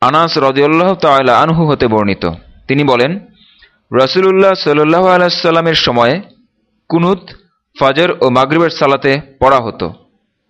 আনাস রদিউল্লাহ তাল্লাহ আনহু হতে বর্ণিত। তিনি বলেন, রসুলুল্লাহ সাল্লু আলাইসাল্লামের সময়ে কুনুত, ফাজর ও মাগরিবের সালাতে পড়া হতো।